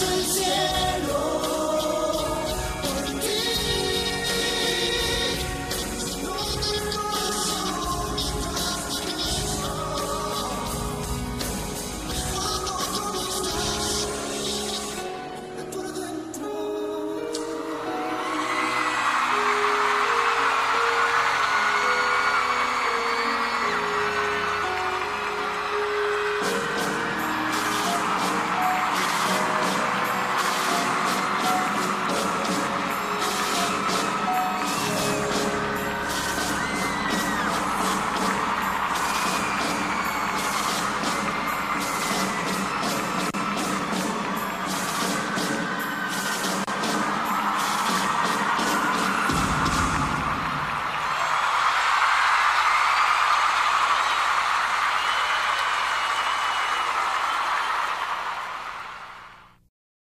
瞬间。